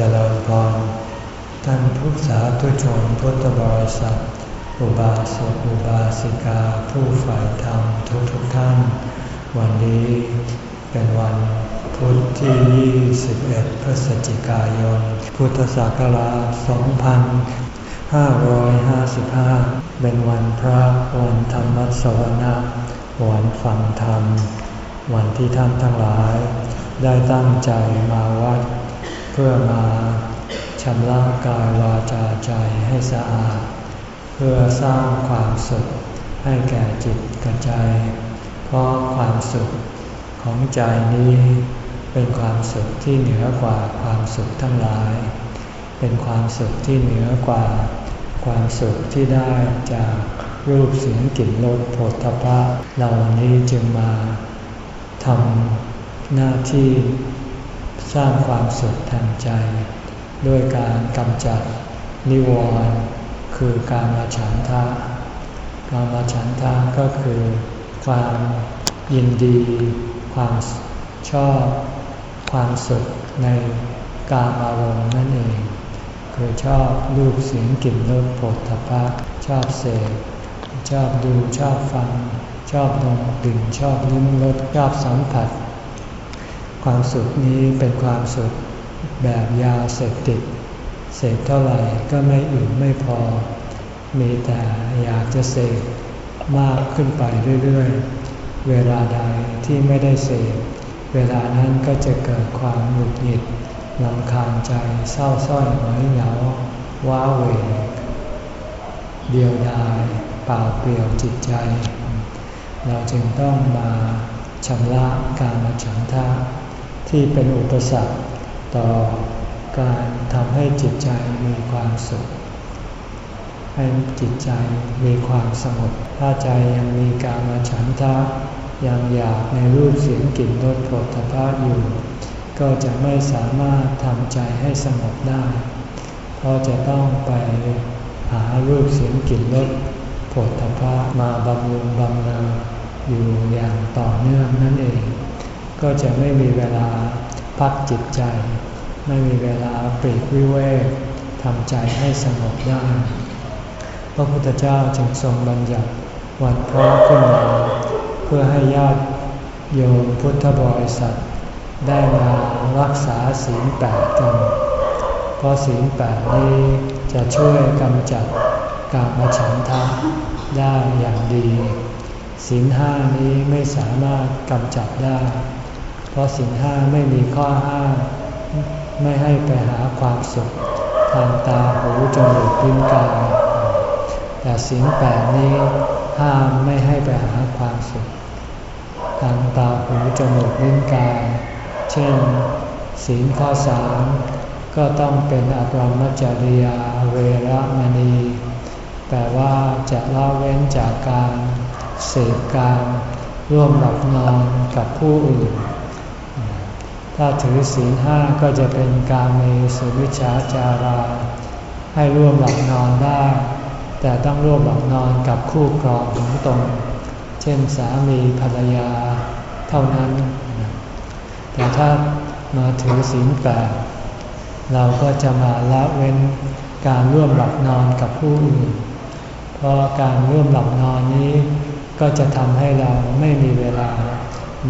จริญพรท่านผู้สาธุชนพุทธบริษัท อุบาสกอุบาสิกาผู้ฝ่ายธรรมทุกทุกท่าน วันนี้เป็นวันพุธที่ 21 พฤศจิกายน พุทธศักราช 2555 เป็นวันพระวันธรรมสวนะวันฟังธรรม วันที่ท่านทั้งหลาย ได้ตั้งใจมาวัด พื่อมาชำระกายวาจาใจให้สะอาด เพื่อสร้างความสุขให้แก่จิตกระใจ เพราะความสุขของใจนี้เป็นความสุขที่เหนือกว่าความสุขทั้งหลาย เป็นความสุขที่เหนือกว่าความสุขที่ได้จากรูปเสียงกลิ่นรสผลทพะเรานี้จึงมาทำหน้าที่ สร้างความสุขทางใจ ด้วยการกำจัดนิวรณ์คือการมาฉันทะการมาฉันทะก็คือความยินดี ความชอบ ความสุขในการอารมณ์นั่นเอง คือชอบรูปเสียงกลิ่นรสผลทพะชอบเสพชอบดูชอบฟัง ชอบดมกลิ่นชอบลิ้มรสชอบสัมผัส ความสุขนี้เป็นความสุขแบบยาเสพติด เสพเท่าไหร่ก็ไม่อิ่มไม่พอ มีแต่อยากจะเสพมากขึ้นไปเรื่อยๆ เวลาใดที่ไม่ได้เสพเวลานั้นก็จะเกิดความหงุดหงิดลำคาญใจเศร้าส้อยหงอยเหงาว้าเหวเดียวดายเปล่าเปลี่ยวจิตใจ เราจึงต้องมาชำระการมาฉันทะ ที่เป็นอุปสรรคต่อการทำให้จิตใจมีความสุข ให้จิตใจมีความสงบถ้าใจยังมีการมาฉันทะยังอยากในรูปเสียงกลิ่นรสผลทพะอยู่ ก็จะไม่สามารถทำใจให้สงบได้ เพราะจะต้องไปหารูปเสียงกลิ่นรสผลทพะมาบำรุงบำเรออยู่อย่างต่อเนื่องนั่นเอง ก็จะไม่มีเวลาพักจิตใจ ไม่มีเวลาปรีกวิเวกทำใจให้สงบได้ พระพุทธเจ้าจึงทรงบัญญัติวันพระขึ้นมาเพื่อให้ญาติโยมพุทธบริษัท ได้มารักษาศีลแปดกัน เพราะศีลแปดนี้จะช่วยกำจัดกามฉันทะได้อย่างดีศีลห้านี้ไม่สามารถกำจัดได้ เพราะศีลห้าไม่มีข้อห้ามไม่ให้ไปหาความสุขทางตาหูจมูกลิ้นกายแต่ศีลแปดนี้ห้ามไม่ให้ไปหาความสุขทางตาหูจมูกลิ้นกาย เช่นศีลข้อสามก็ต้องเป็นอภรมจริยาเวรมณี แต่ว่าจะละเว้นจากการเสพการร่วมหลับนอนกับผู้อื่น ถ้าถือศีลห้าก็จะเป็นการมีสุวิชาจารา ให้ร่วมหลับนอนได้ แต่ต้องร่วมหลับนอนกับคู่ครองของตนเช่นสามีภรรยาเท่านั้น แต่ถ้ามาถือศีลแปดเราก็จะมาละเว้นการร่วมหลับนอนกับผู้อื่น เพราะการร่วมหลับนอนนี้ก็จะทำให้เราไม่มีเวลา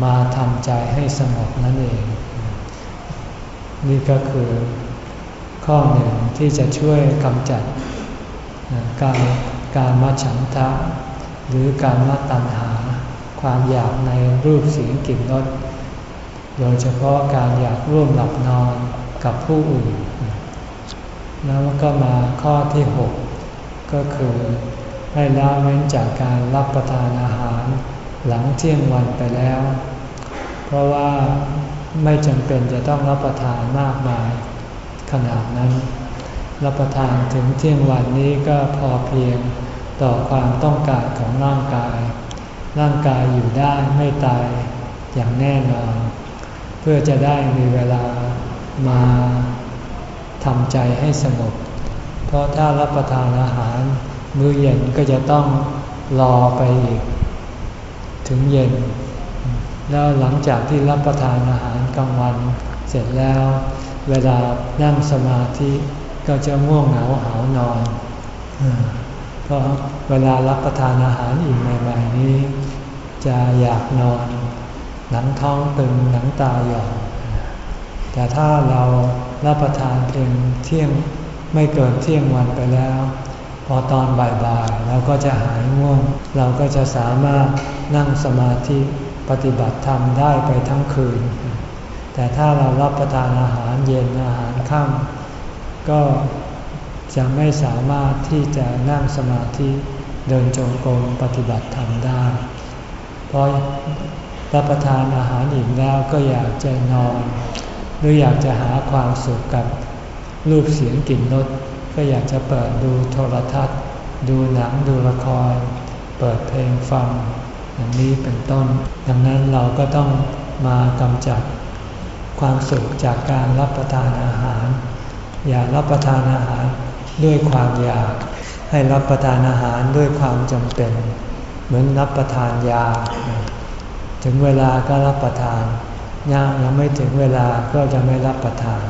มาทำใจให้สงบนั่นเอง นี่ก็คือข้อหนึ่งที่จะช่วยกำจัดการการมาฉันทะ หรือการมาตัณหา ความอยากในรูปเสียงกลิ่นรสโดยเฉพาะการอยากร่วมหลับนอนกับผู้อื่น แล้วก็มาข้อที่ 6 ก็คือให้ละเว้นจากการรับประทานอาหารหลังเที่ยงวันไปแล้ว เพราะว่า ไม่จำเป็นจะต้องรับประทานมากมายขนาดนั้น รับประทานถึงเที่ยงวันนี้ก็พอเพียงต่อความต้องการของร่างกาย ร่างกายอยู่ได้ไม่ตายอย่างแน่นอน เพื่อจะได้มีเวลามาทำใจให้สงบ เพราะถ้ารับประทานอาหาร มื้อเย็นก็จะต้องรอไปอีก ถึงเย็น แล้วหลังจากที่รับประทานอาหารกลางวันเสร็จแล้ว เวลานั่งสมาธิก็จะง่วงเหงาหานอนเพราะเวลารับประทานอาหารอิ่มใหม่ๆนี้ จะอยากนอน หนังท้องตึงหนังตาหย่อนแต่ถ้าเรารับประทานเพียงเที่ยงไม่เกินเที่ยงวันไปแล้ว พอตอนบ่ายๆเราก็จะหายง่วง เราก็จะสามารถนั่งสมาธิ ปฏิบัติธรรมได้ไปทั้งคืน แต่ถ้าเรารับประทานอาหารเย็นอาหารค่ำก็จะไม่สามารถที่จะนั่งสมาธิเดินจงกรมปฏิบัติธรรมได้เพราะรับประทานอาหารอิ่มแล้วก็อยากจะนอน หรืออยากจะหาความสุขกับรูปเสียงกลิ่นรสก็อยากจะเปิดดูโทรทัศน์ ดูหนังดูละคร เปิดเพลงฟัง อย่างนี้เป็นต้น ดังนั้นเราก็ต้องมากำจัดความสุขจากการรับประทานอาหาร อย่ารับประทานอาหารด้วยความอยาก ให้รับประทานอาหารด้วยความจำเป็น เหมือนรับประทานยา ถึงเวลาก็รับประทานยังยังไม่ถึงเวลาก็จะไม่รับประทาน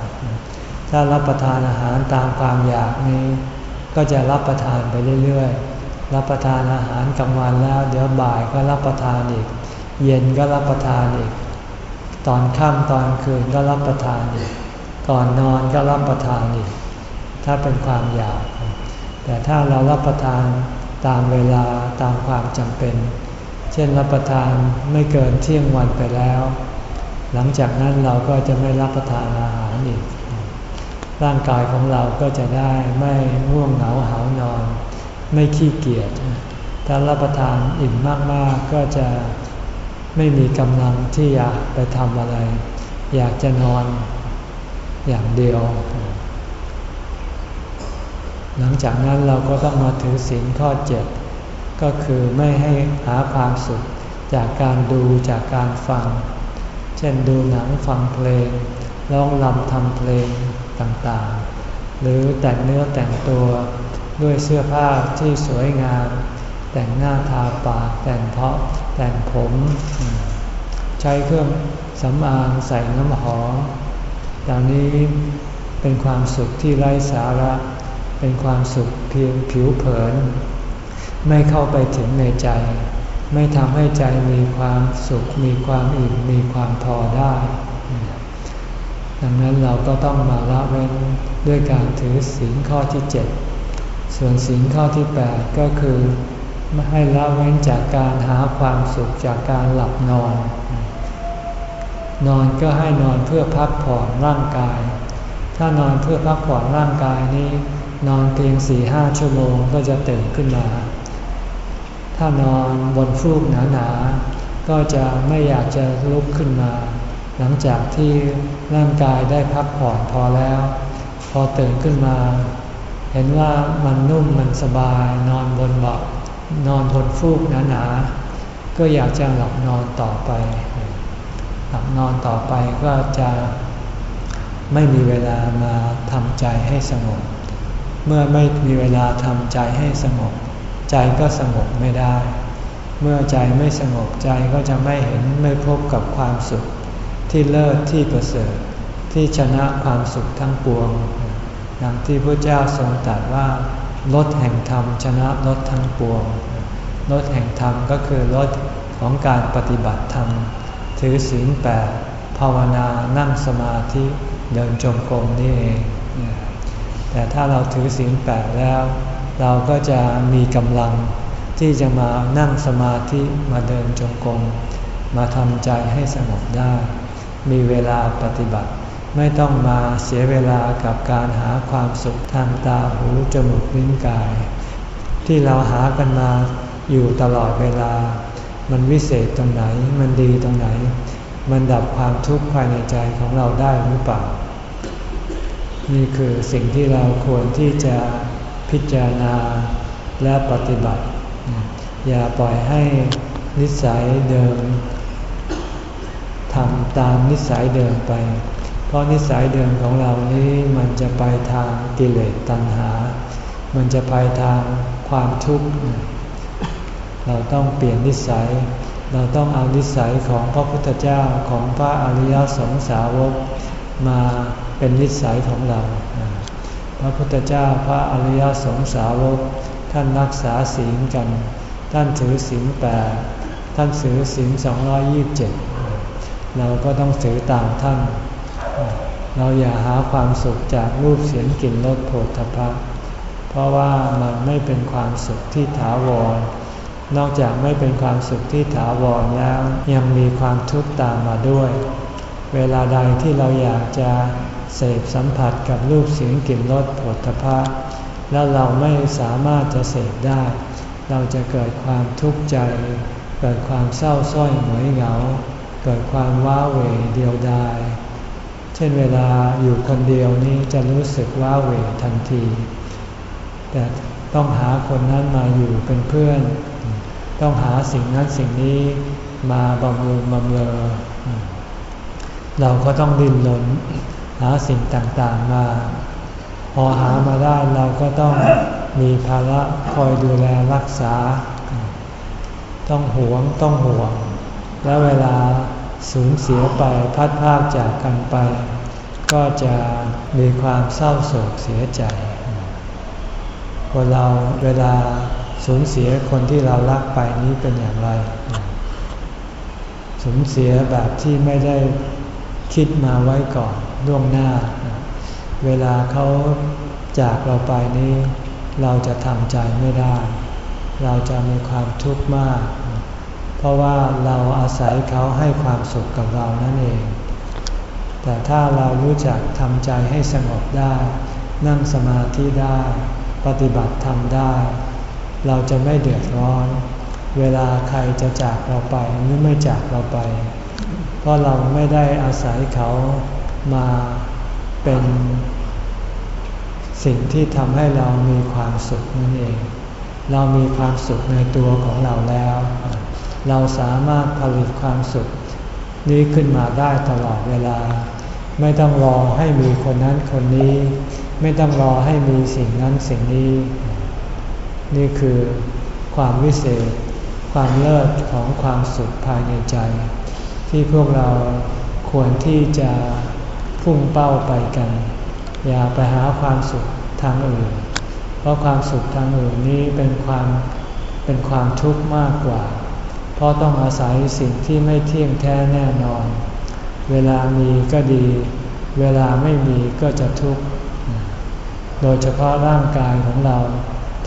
ถ้ารับประทานอาหารตามความอยากนี้ ก็จะรับประทานไปเรื่อยๆ รับประทานอาหารกลางวันแล้ว เดี๋ยวบ่ายก็รับประทานอีก เย็นก็รับประทานอีก ตอนค่ำตอนคืนก็รับประทานอีก ก่อนนอนก็รับประทานอีก ถ้าเป็นความอยาก แต่ถ้าเรารับประทานตามเวลาตามความจำเป็น เช่นรับประทานไม่เกินเที่ยงวันไปแล้ว หลังจากนั้นเราก็จะไม่รับประทานอาหารอีก ร่างกายของเราก็จะได้ไม่ง่วงเหงาหานอน ไม่ขี้เกียจถ้ารับประทานอิ่มมากๆก็จะไม่มีกำลังที่อยากไปทำอะไร อยากจะนอนอย่างเดียว หลังจากนั้นเราก็ต้องมาถือศีลข้อเจ็ดก็คือไม่ให้หาความสุขจากการดูจากการฟัง เช่นดูหนังฟังเพลงร้องรำทำเพลงต่างๆ หรือแต่งเนื้อแต่งตัว ด้วยเสื้อผ้าที่สวยงาม แต่งหน้าทาปาก แต่งเพาะแต่งผม ใช้เครื่องสำอางใส่น้ำหอมเหล่านี้เป็นความสุขที่ไร้สาระ เป็นความสุขเพียงผิวเผิน ไม่เข้าไปถึงในใจ ไม่ทำให้ใจมีความสุข มีความอิ่ม มีความพอได้ ดังนั้นเราก็ต้องมาละเว้นด้วยการถือศีลข้อที่7 ส่วนศีลข้อที่ 8 ก็คือไม่ให้ละเว้นจากการหาความสุขจากการหลับนอน นอนก็ให้นอนเพื่อพักผ่อนร่างกาย ถ้านอนเพื่อพักผ่อนร่างกายนี้ นอนเพียงสี่ห้าชั่วโมงก็จะตื่นขึ้นมา ถ้านอนบนฟูกหนาๆ ก็จะไม่อยากจะลุกขึ้นมา หลังจากที่ร่างกายได้พักผ่อนพอแล้ว พอตื่นขึ้นมา เห็นว่ามันนุ่มมันสบาย นอนบนเบาะนอนบนฟูกหนาๆก็อยากจะหลับนอนต่อไป หลับนอนต่อไปก็จะไม่มีเวลามาทำใจให้สงบ เมื่อไม่มีเวลาทำใจให้สงบ ใจก็สงบไม่ได้ เมื่อใจไม่สงบใจก็จะไม่เห็นไม่พบกับความสุขที่เลิศที่ประเสริฐที่ชนะความสุขทั้งปวง ดังที่พระเจ้าทรงตรัสว่ารถแห่งธรรมชนะรถทั้งปวงรถแห่งธรรมก็คือรถของการปฏิบัติธรรม ถือศีลแปดภาวนานั่งสมาธิเดินจงกรมนี่เอง แต่ถ้าเราถือศีลแปดแล้ว เราก็จะมีกำลังที่จะมานั่งสมาธิมาเดินจงกรมมาทำใจให้สงบได้ มีเวลาปฏิบัติ ไม่ต้องมาเสียเวลากับการหาความสุขทางตาหูจมูกลิ้นกาย ที่เราหากันมาอยู่ตลอดเวลา มันวิเศษตรงไหน มันดีตรงไหน มันดับความทุกข์ภายในใจของเราได้หรือเปล่า นี่คือสิ่งที่เราควรที่จะพิจารณาและปฏิบัติ อย่าปล่อยให้นิสัยเดิมทำตามนิสัยเดิมไป เพราะนิสัยเดิมของเรานี้มันจะไปทางกิเลสตัณหา มันจะไปทางความทุกข์ เราต้องเปลี่ยนนิสัย เราต้องเอานิสัยของพระพุทธเจ้าของพระอริยสงสาวกมาเป็นนิสัยของเรา พระพุทธเจ้าพระอริยสงสาวกท่านรักษาศีลกัน ท่านถือศีลแปดท่านถือศีลสองยี่บเจ็ดเราก็ต้องถือตามท่าน เราอย่าหาความสุขจากรูปเสียงกลิ่นรสโผฏฐัพพะ เพราะว่ามันไม่เป็นความสุขที่ถาวร นอกจากไม่เป็นความสุขที่ถาวรแล้วยังมีความทุกข์ตามมาด้วย เวลาใดที่เราอยากจะเสพสัมผัสกับรูปเสียงกลิ่นรสผลทพะแล้วเราไม่สามารถจะเสพได้ เราจะเกิดความทุกข์ใจ เกิดความเศร้าส้อยหงอยเหงา เกิดความว้าเหวเดียวดาย ช่นเวลาอยู่คนเดียวนี้จะรู้สึกว้าเวทันที แต่ต้องหาคนนั้นมาอยู่เป็นเพื่อน ต้องหาสิ่งนั้นสิ่งนี้มาบำรุงบำเรอ เราก็ต้องดิ้นรนหาสิ่งต่างๆมา พอหามาได้เราก็ต้องมีภาระคอยดูแลรักษา ต้องหวงต้องห่วง และเวลา สูญเสียไปพัดพากจากกันไป ก็จะมีความเศร้าโศกเสียใจคนเราเวลาสูญเสียคนที่เรารักไปนี้เป็นอย่างไร สูญเสียแบบที่ไม่ได้คิดมาไว้ก่อนล่วงหน้า เวลาเขาจากเราไปนี้ เราจะทำใจไม่ได้ เราจะมีความทุกข์มาก เพราะว่าเราอาศัยเขาให้ความสุขกับเรานั่นเอง แต่ถ้าเรารู้จักทำใจให้สงบได้ นั่งสมาธิได้ ปฏิบัติทำได้ เราจะไม่เดือดร้อน เวลาใครจะจากเราไปหรือไม่จากเราไป เพราะเราไม่ได้อาศัยเขามาเป็นสิ่งที่ทำให้เรามีความสุขนั่นเอง เรามีความสุขในตัวของเราแล้ว เราสามารถผลิตความสุข นี้ขึ้นมาได้ตลอดเวลา ไม่ต้องรอให้มีคนนั้นคนนี้ ไม่ต้องรอให้มีสิ่งนั้นสิ่งนี้ นี่คือความวิเศษ ความเลิศของความสุขภายในใจ ที่พวกเราควรที่จะพุ่งเป้าไปกัน อย่าไปหาความสุขทางอื่น เพราะความสุขทางอื่นนี้เป็นความเป็นความทุกข์มากกว่า เพราะต้องอาศัยสิ่งที่ไม่เที่ยงแท้แน่นอน เวลามีก็ดี เวลาไม่มีก็จะทุกข์ โดยเฉพาะร่างกายของเรา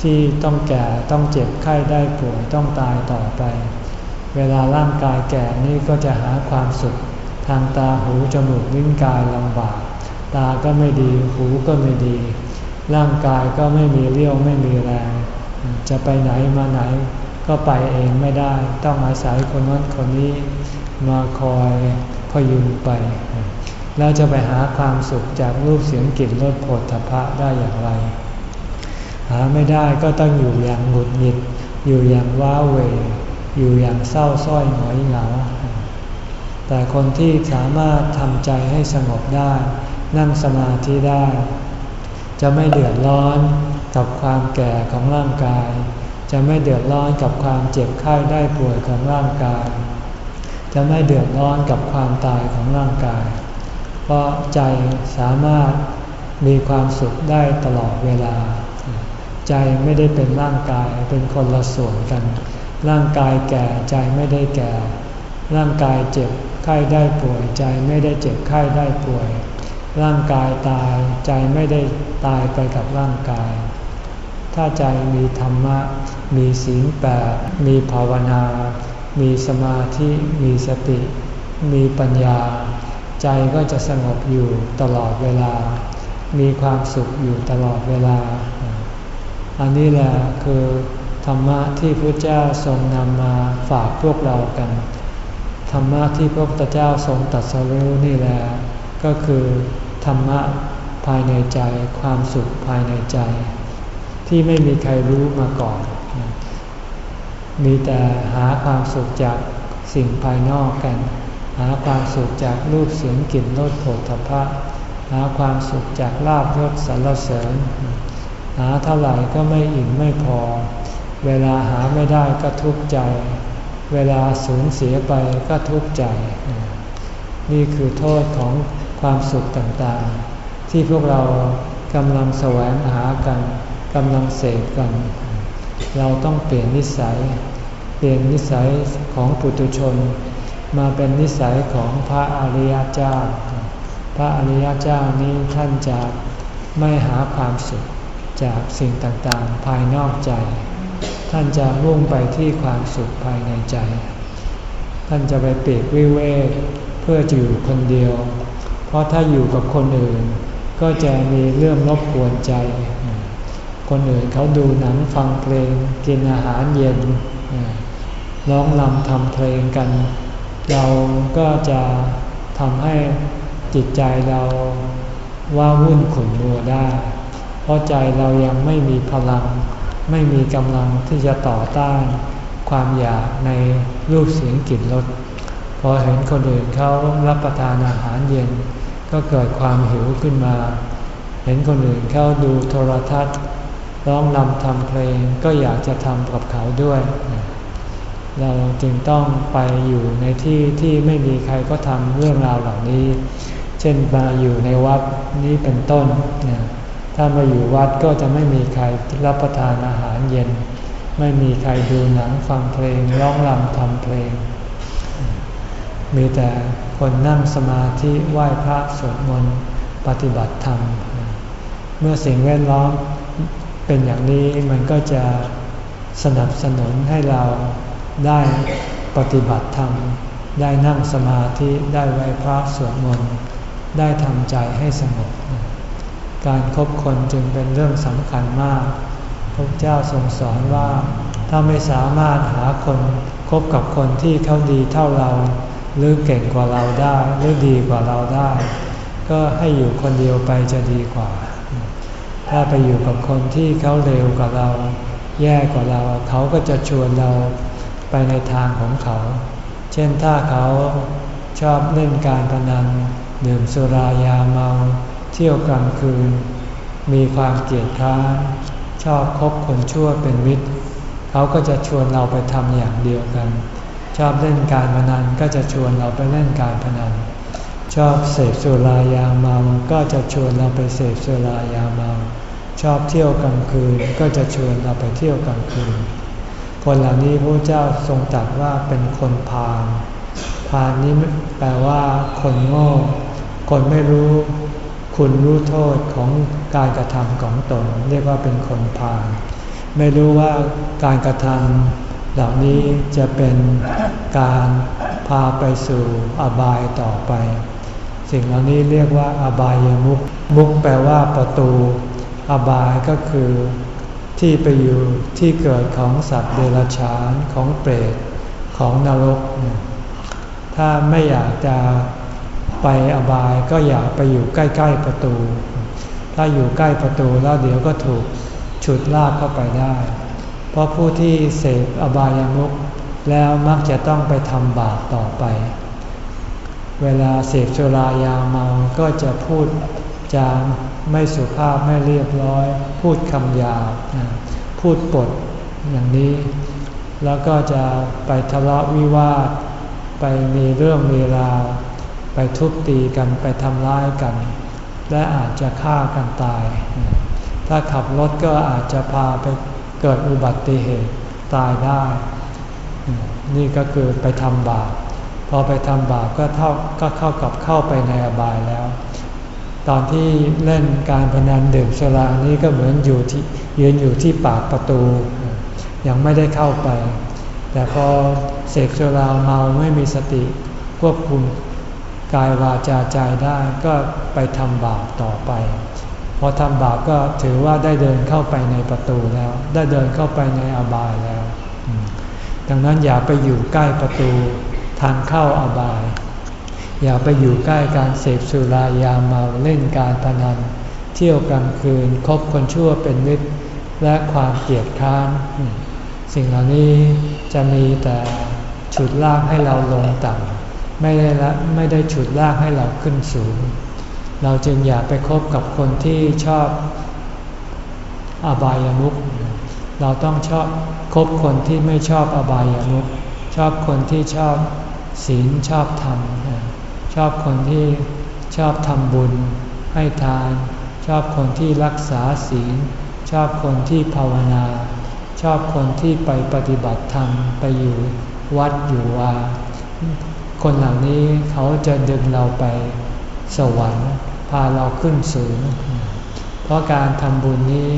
ที่ต้องแก่ต้องเจ็บไข้ได้ป่วยต้องตายต่อไป เวลาร่างกายแก่นี่ก็จะหาความสุข ทางตาหูจมูกลิ้นกายลำบาก ตาก็ไม่ดีหูก็ไม่ดี ร่างกายก็ไม่มีเรี่ยวไม่มีแรง จะไปไหนมาไหน ก็ไปเองไม่ได้ ต้องอาศัยคนนั้นคนนี้มาคอยพยุงไป แล้วจะไปหาความสุขจากรูปเสียงกลิ่นรสผลทพะได้อย่างไร หาไม่ได้ก็ต้องอยู่อย่างหงุดหงิด อยู่อย่างว้าเว อยู่อย่างเศร้าส้อยหงอยเหงา แต่คนที่สามารถทำใจให้สงบได้ นั่งสมาธิได้ จะไม่เดือดร้อนกับความแก่ของร่างกาย จะไม่เดือดร้อนกับความเจ็บไข้ได้ป่วยของร่างกาย จะไม่เดือดร้อนกับความตายของร่างกาย เพราะใจสามารถมีความสุขได้ตลอดเวลา ใจไม่ได้เป็นร่างกายเป็นคนละส่วนกัน ร่างกายแก่ใจไม่ได้แก่ ร่างกายเจ็บไข้ได้ป่วย ใจไม่ได้เจ็บไข้ได้ป่วย ร่างกายตายใจไม่ได้ตายไปกับร่างกาย ถ้าใจมีธรรมะ มีศีลแปดมีภาวนา มีสมาธิ มีสติ มีปัญญา ใจก็จะสงบอยู่ตลอดเวลา มีความสุขอยู่ตลอดเวลา อันนี้แหละคือธรรมะที่พระเจ้าทรงนำมาฝากพวกเรากัน ธรรมะที่พระพุทธเจ้าทรงตัดสรู้นี่แหละก็คือธรรมะภายในใจความสุขภายในใจ ที่ไม่มีใครรู้มาก่อน มีแต่หาความสุขจากสิ่งภายนอกกัน หาความสุขจากรูปเสียงกลิ่นรสโผฏฐพะหาความสุขจากลาบยศสรรเสริญ หาเท่าไหร่ก็ไม่อิ่มไม่พอ เวลาหาไม่ได้ก็ทุกข์ใจ เวลาสูญเสียไปก็ทุกข์ใจ นี่คือโทษของความสุขต่างๆ ที่พวกเรากำลังแสวงหากัน กำลังเสพกัน เราต้องเปลี่ยนนิสัย เปลี่ยนนิสัยของปุถุชน มาเป็นนิสัยของพระอริยเจ้า พระอริยเจ้านี้ท่านจะไม่หาความสุขจากสิ่งต่างๆ ภายนอกใจ ท่านจะมุ่งไปที่ความสุขภายในใจ ท่านจะไปเปีกวิเวกเพื่ออยู่คนเดียว เพราะถ้าอยู่กับคนอื่น ก็จะมีเรื่องรบกวนใจ คนอื่นเขาดูหนังฟังเพลงกินอาหารเย็นร้องลำทำเพลงกัน เราก็จะทำให้จิตใจเราว่าวุ่นขุ่นมัวได้ เพราะใจเรายังไม่มีพลัง ไม่มีกำลังที่จะต่อต้านความอยากในรูปเสียงกลิ่นรสพอเห็นคนอื่นเขารับประทานอาหารเย็น ก็เกิดความหิวขึ้นมา เห็นคนอื่นเขาดูโทรทัศน์ ร้องนำทำเพลงก็อยากจะทำกับเขาด้วย เราจึงต้องไปอยู่ในที่ที่ไม่มีใครก็ทำเรื่องราวเหล่านี้ เช่นมาอยู่ในวัดนี้เป็นต้น ถ้ามาอยู่วัดก็จะไม่มีใครรับประทานอาหารเย็น ไม่มีใครดูหนังฟังเพลงร้องรำทำเพลง มีแต่คนนั่งสมาธิไหว้พระสวดมนต์ปฏิบัติธรรม เมื่อสิ่งแวดล้อม เป็นอย่างนี้มันก็จะสนับสนุนให้เราได้ปฏิบัติธรรม ได้นั่งสมาธิได้ไหว้พระสวดมนต์ได้ทำใจให้สงบการครบคนจึงเป็นเรื่องสำคัญมาก พระเจ้าทรงสอนว่า ถ้าไม่สามารถหาคนคบกับคนที่เขาดีเท่าเรา หรือเก่งกว่าเราได้ หรือดีกว่าเราได้ ก็ให้อยู่คนเดียวไปจะดีกว่า ถ้าไปอยู่กับคนที่เขาเร็วกว่าเรา แย่กว่าเรา เขาก็จะชวนเราไปในทางของเขา เช่นถ้าเขาชอบเล่นการพนันดื่มสุรายาเมา เที่ยวกลางคืน มีความเกลียดค้านชอบคบคนชั่วเป็นมิตร เขาก็จะชวนเราไปทำอย่างเดียวกัน ชอบเล่นการพนันก็จะชวนเราไปเล่นการพนัน ชอบเสพสุรายาเมา ก็จะชวนเราไปเสพสุรายาเมา ชอบเที่ยวกลางคืนก็จะชวนเราไปเที่ยวกลางคืน คนเหล่านี้พระเจ้าทรงตรัสว่าเป็นคนพาลพาลนี้แปลว่า คนโง่ คนไม่รู้ คุณรู้โทษของการกระทำของตน เรียกว่าเป็นคนพาลไม่รู้ว่าการกระทำเหล่านี้จะเป็นการพาไปสู่อบายต่อไป สิ่งเหล่านี้เรียกว่า อบายมุกมุกแปลว่าประตู อบายก็คือที่ไปอยู่ที่เกิดของสัตว์เดรัจฉานของเปรตของนรก ถ้าไม่อยากจะไปอบายก็อย่าไปอยู่ใกล้ ๆประตู ถ้าอยู่ใกล้ประตูแล้วเดี๋ยวก็ถูกฉุดลากเข้าไปได้ เพราะผู้ที่เสพอบายามุกแล้วมักจะต้องไปทำบาปต่อไป เวลาเสพสุรายาเมาก็จะพูด จาไม่สุภาพไม่เรียบร้อย พูดคำหยาบพูดปดอย่างนี้ แล้วก็จะไปทะเลาะวิวาท ไปมีเรื่องมีราว ไปทุบตีกันไปทำร้ายกัน และอาจจะฆ่ากันตาย ถ้าขับรถก็อาจจะพาไปเกิดอุบัติเหตุตายได้ นี่ก็คือไปทำบาปพอไปทำบาปก็เท่าก็เข้ากับเข้าไปในอบายแล้ว ตอนที่เล่นการพนันดื่มสุรานี้ก็เหมือนอยู่ที่ยืนอยู่ที่ปากประตู ยังไม่ได้เข้าไป แต่พอเสกสุราเมาไม่มีสติควบคุมกายวาจาใจได้ก็ไปทำบาปต่อไป พอทำบาปก็ถือว่าได้เดินเข้าไปในประตูแล้ว ได้เดินเข้าไปในอบายแล้ว ดังนั้นอย่าไปอยู่ใกล้ประตูทางเข้าอบาย อย่าไปอยู่ใกล้การเสพสุรายาเมาเล่นการพนัน เที่ยวกลางคืนคบคนชั่วเป็นมิตร และความเกลียดค้าน สิ่งเหล่านี้จะมีแต่ฉุดลากให้เราลงต่ำไม่ได้ละไม่ได้ฉุดลากให้เราขึ้นสูง เราจึงอย่าไปคบกับคนที่ชอบอบายามุขเราต้องชอบคบคนที่ไม่ชอบอบายามุขชอบคนที่ชอบศีลชอบธรรม ชอบคนที่ชอบทำบุญให้ทาน ชอบคนที่รักษาศีล ชอบคนที่ภาวนา ชอบคนที่ไปปฏิบัติธรรมไปอยู่วัดอยู่วาคนเหล่านี้เขาจะดึงเราไปสวรรค์พาเราขึ้นสูง เพราะการทำบุญนี้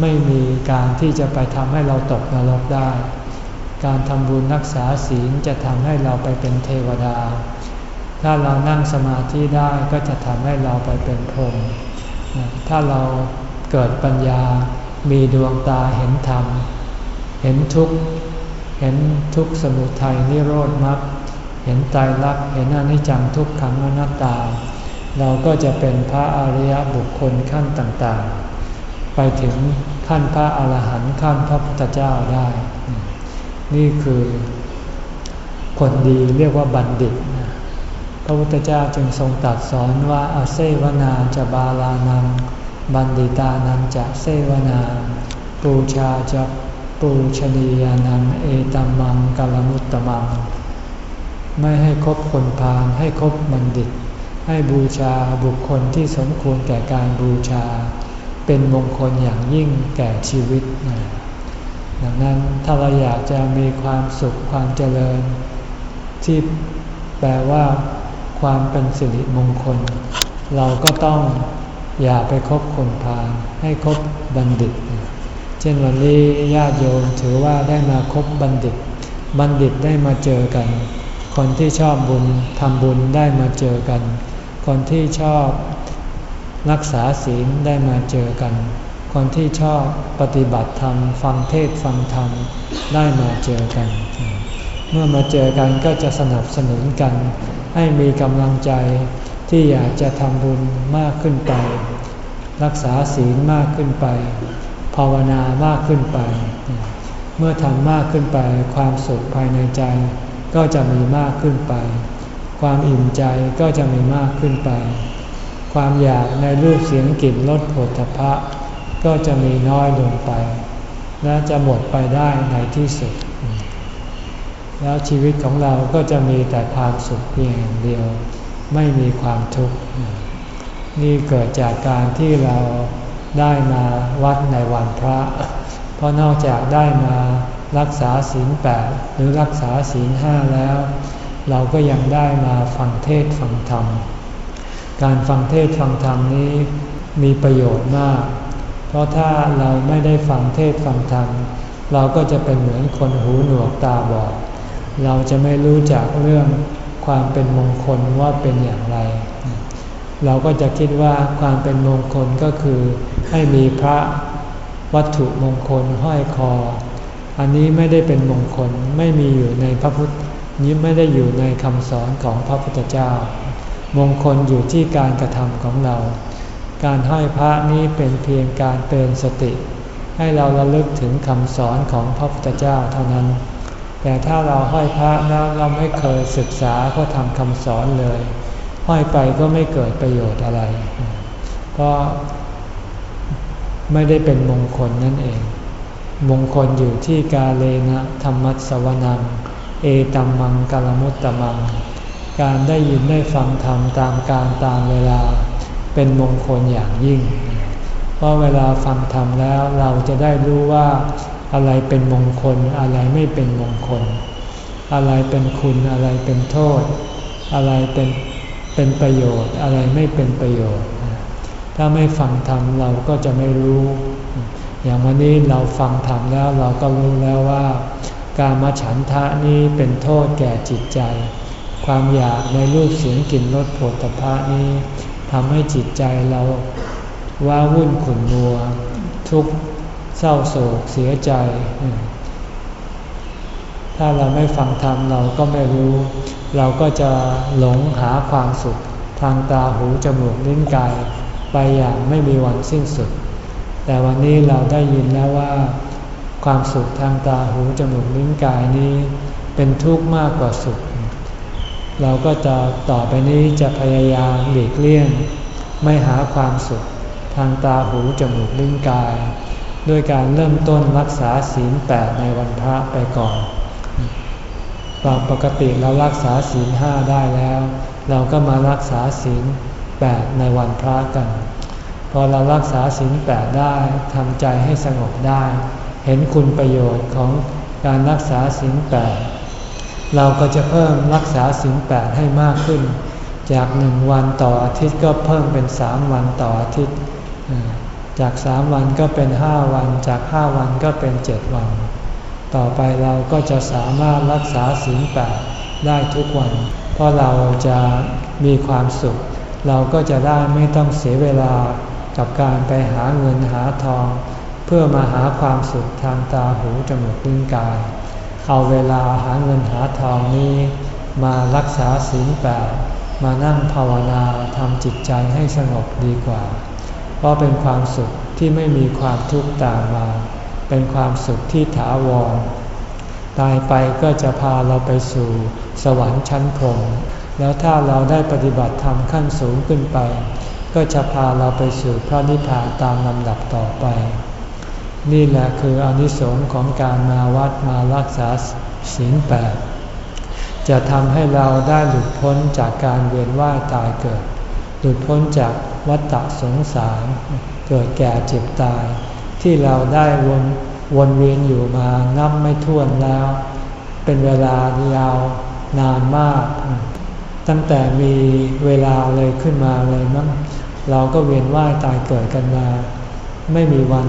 ไม่มีการที่จะไปทำให้เราตกนรกได้ การทำบุญรักษาศีลจะทำให้เราไปเป็นเทวดา ถ้าเรานั่งสมาธิได้ก็จะทำให้เราไปเป็นพรหมถ้าเราเกิดปัญญา มีดวงตาเห็นธรรม เห็นทุกเห็นทุกสมุทัยนิโรธมรรค เห็นตายรักเห็นอนิจจังทุกขังอนัตตา เราก็จะเป็นพระอริยบุคคลขั้นต่างๆ ไปถึงขั้นพระอรหันต์ขั้นพระพุทธเจ้าได้ นี่คือ คนดีเรียกว่าบัณฑิต พระพุทธเจ้าจึงทรงตรัสสอนว่าอาเซวนาจะบาลานัง บัณฑิตานันจะเซวนา ปูชาจะปูชนียานังเอตัมมังกลมุตตมัง ไม่ให้คบคนพาลให้คบบัณฑิต ให้บูชาบุคคลที่สมควรแก่การบูชา เป็นมงคลอย่างยิ่งแก่ชีวิตดังนั้นถ้าเราอยากจะมีความสุขความเจริญ ที่แปลว่า ความเป็นสิริมงคล เราก็ต้องอย่าไปคบคนพาลให้คบบัณฑิต เช่นวันนี้ญาติโยมถือว่าได้มาคบบัณฑิต บัณฑิตได้มาเจอกัน คนที่ชอบบุญทำบุญได้มาเจอกัน คนที่ชอบรักษาศีลได้มาเจอกัน คนที่ชอบปฏิบัติธรรมฟังเทศฟังธรรมได้มาเจอกัน เมื่อมาเจอกันก็จะสนับสนุนกัน ให้มีกำลังใจที่อยากจะทำบุญมากขึ้นไป รักษาศีลมากขึ้นไป ภาวนามากขึ้นไป เมื่อทำมากขึ้นไป ความสุขภายในใจก็จะมีมากขึ้นไป ความอิ่มใจก็จะมีมากขึ้นไป ความอยากในรูปเสียงกลิ่นรสผลทพะก็จะมีน้อยลงไป และจะหมดไปได้ในที่สุด แล้วชีวิตของเราก็จะมีแต่ความสุขเพียงอย่างเดียว ไม่มีความทุกข์นี่เกิดจากการที่เราได้มาวัดในวันพระ เพราะนอกจากได้มารักษาศีลแปดหรือรักษาศีลห้าแล้ว เราก็ยังได้มาฟังเทศฟังธรรม การฟังเทศฟังธรรมนี้มีประโยชน์มาก เพราะถ้าเราไม่ได้ฟังเทศฟังธรรม เราก็จะเป็นเหมือนคนหูหนวกตาบอด เราจะไม่รู้จักเรื่องความเป็นมงคลว่าเป็นอย่างไร เราก็จะคิดว่าความเป็นมงคลก็คือ ให้มีพระวัตถุมงคลห้อยคอ อันนี้ไม่ได้เป็นมงคลไม่มีอยู่ในพระพุทธนี้ไม่ได้อยู่ในคำสอนของพระพุทธเจ้า มงคลอยู่ที่การกระทำของเรา การห้อยพระนี้เป็นเพียงการเตือนสติ ให้เราระลึกถึงคำสอนของพระพุทธเจ้าเท่านั้น แต่ถ้าเราห้อยพระแล้วเราไม่เคยศึกษาพระธรรมคำสอนเลย ห้อยไปก็ไม่เกิดประโยชน์อะไรเพราะไม่ได้เป็นมงคลนั่นเอง มงคลอยู่ที่กาเลนะธรรมัสวนัง เอตัมมังกลมุตตมัง การได้ยินได้ฟังธรรมตามการตามเวลา เป็นมงคลอย่างยิ่ง เพราะเวลาฟังธรรมแล้วเราจะได้รู้ว่า อะไรเป็นมงคลอะไรไม่เป็นมงคล อะไรเป็นคุณอะไรเป็นโทษ อะไรเป็นเป็นประโยชน์ อะไรไม่เป็นประโยชน์ ถ้าไม่ฟังธรรมเราก็จะไม่รู้ อย่างวันนี้เราฟังธรรมแล้วเราก็รู้แล้วว่า การมาฉันทะนี้เป็นโทษแก่จิตใจ ความอยากในรูปเสียงกลิ่นรสผลิตภะนี้ทำให้จิตใจเราว่าวุ่นขุ่นมัว ทุกข์ เศร้าโศกเสียใจ ถ้าเราไม่ฟังธรรมเราก็ไม่รู้ เราก็จะหลงหาความสุข ทางตาหูจมูกลิ้นกายไปอย่างไม่มีวันสิ้นสุด แต่วันนี้เราได้ยินแล้วว่า ความสุขทางตาหูจมูกลิ้นกายนี้ เป็นทุกข์มากกว่าสุข เราก็จะต่อไปนี้จะพยายามหลีกเลี่ยง ไม่หาความสุขทางตาหูจมูกลิ้นกาย ด้วยการเริ่มต้นรักษาศีลแปดในวันพระไปก่อนตามปกติเรารักษาศีลห้าได้แล้ว เราก็มารักษาศีลแปดในวันพระกันพพอเรารักษาศีลแปดได้ทำใจให้สงบได้ เห็นคุณประโยชน์ของการรักษาศีลแปดเราก็จะเพิ่มรักษาศีลแปดให้มากขึ้น จากหนึ่งวันต่ออาทิตย์ก็เพิ่มเป็นสามวันต่ออาทิตย์ จากสามวันก็เป็นห้าวัน จากห้าวันก็เป็นเจ็ดวัน ต่อไปเราก็จะสามารถรักษาศีลแปดได้ทุกวัน เพราะเราจะมีความสุข เราก็จะได้ไม่ต้องเสียเวลากับการไปหาเงินหาทอง เพื่อมาหาความสุขทางตาหูจมูกลิ้นกาย เอาเวลาหาเงินหาทองนี้ มารักษาศีลแปดมานั่งภาวนาทำจิตใจให้สงบดีกว่า เพราะเป็นความสุขที่ไม่มีความทุกข์ตามมา เป็นความสุขที่ถาวร ตายไปก็จะพาเราไปสู่สวรรค์ชั้นพรหม แล้วถ้าเราได้ปฏิบัติธรรมขั้นสูงขึ้นไป ก็จะพาเราไปสู่พระนิพพานตามลำดับต่อไป นี่แหละคืออนิสงค์ของการมาวัดมารักษาศีลแปดจะทำให้เราได้หลุดพ้นจากการเวียนว่ายตายเกิด หลุดพ้นจาก วัฏสงสาร เกิดแก่เจ็บตาย ที่เราได้วนวนเวียนอยู่มานับไม่ถ้วนแล้ว เป็นเวลายาวนานมาก ตั้งแต่มีเวลาเลยขึ้นมาเลยมั้งเราก็เวียนว่ายตายเกิดกันมา ไม่มีวัน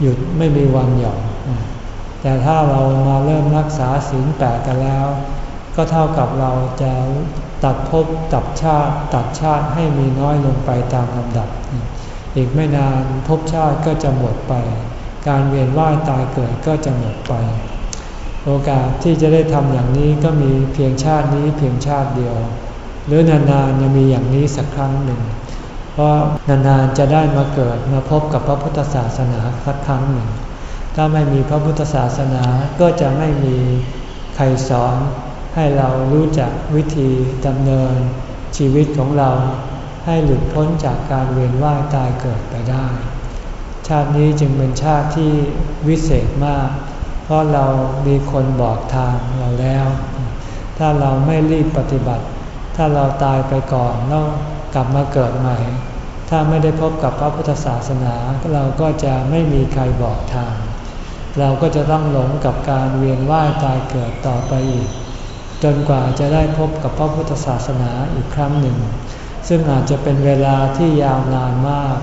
หยุดไม่มีวันหย่อนแต่ถ้าเรามาเริ่มรักษาศีลแปดกันแล้ว ก็เท่ากับเราจะ ตัดภพตัดชาติตัดชาติให้มีน้อยลงไปตามลำดับ อีกไม่นานภพชาติก็จะหมดไป การเวียนว่ายตายเกิดก็จะหมดไป โอกาสที่จะได้ทำอย่างนี้ก็มีเพียงชาตินี้เพียงชาติเดียว หรือนานๆจะมีอย่างนี้สักครั้งหนึ่ง เพราะนานๆจะได้มาเกิดมาพบกับพระพุทธศาสนาสักครั้งหนึ่ง ถ้าไม่มีพระพุทธศาสนาก็จะไม่มีใครสอน ให้เรารู้จักวิธีดำเนินชีวิตของเราให้หลุดพ้นจากการเวียนว่ายตายเกิดไปได้ ชาตินี้จึงเป็นชาติที่วิเศษมาก เพราะเรามีคนบอกทางเราแล้ว ถ้าเราไม่รีบปฏิบัติ ถ้าเราตายไปก่อนแล้วกลับมาเกิดใหม่ ถ้าไม่ได้พบกับพระพุทธศาสนาเราก็จะไม่มีใครบอกทาง เราก็จะต้องหลงกับการเวียนว่ายตายเกิดต่อไปอีก จนกว่าจะได้พบกับพระพุทธศาสนาอีกครั้งหนึ่ง ซึ่งอาจจะเป็นเวลาที่ยาวนานมาก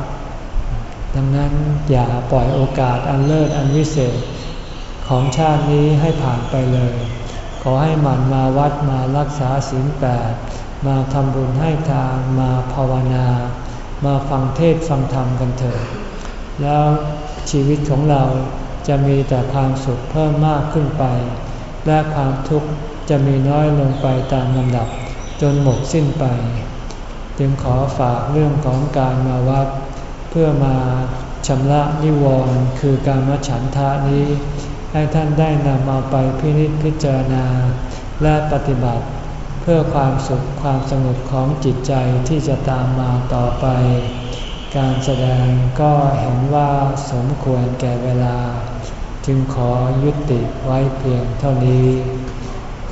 ดังนั้นอย่าปล่อยโอกาสอันเลิศอันวิเศษ ของชาตินี้ให้ผ่านไปเลย ขอให้หมั่นมาวัดมารักษาศีลแปดมาทำบุญให้ทานมาภาวนา มาฟังเทศฟังธรรมกันเถิดแล้วชีวิตของเราจะมีแต่ความสุขเพิ่มมากขึ้นไป และความทุกข์ จะมีน้อยลงไปตามลำดับจนหมดสิ้นไป จึงขอฝากเรื่องของการมาวัด เพื่อมาชำระนิวรณ์คือการมฉันทะนี้ ให้ท่านได้นำเอาไปพินิจพิจารณา และปฏิบัติ เพื่อความสุขความสงบของจิตใจที่จะตามมาต่อไป การแสดงก็เห็นว่าสมควรแก่เวลา จึงขอยุติไว้เพียงเท่านี้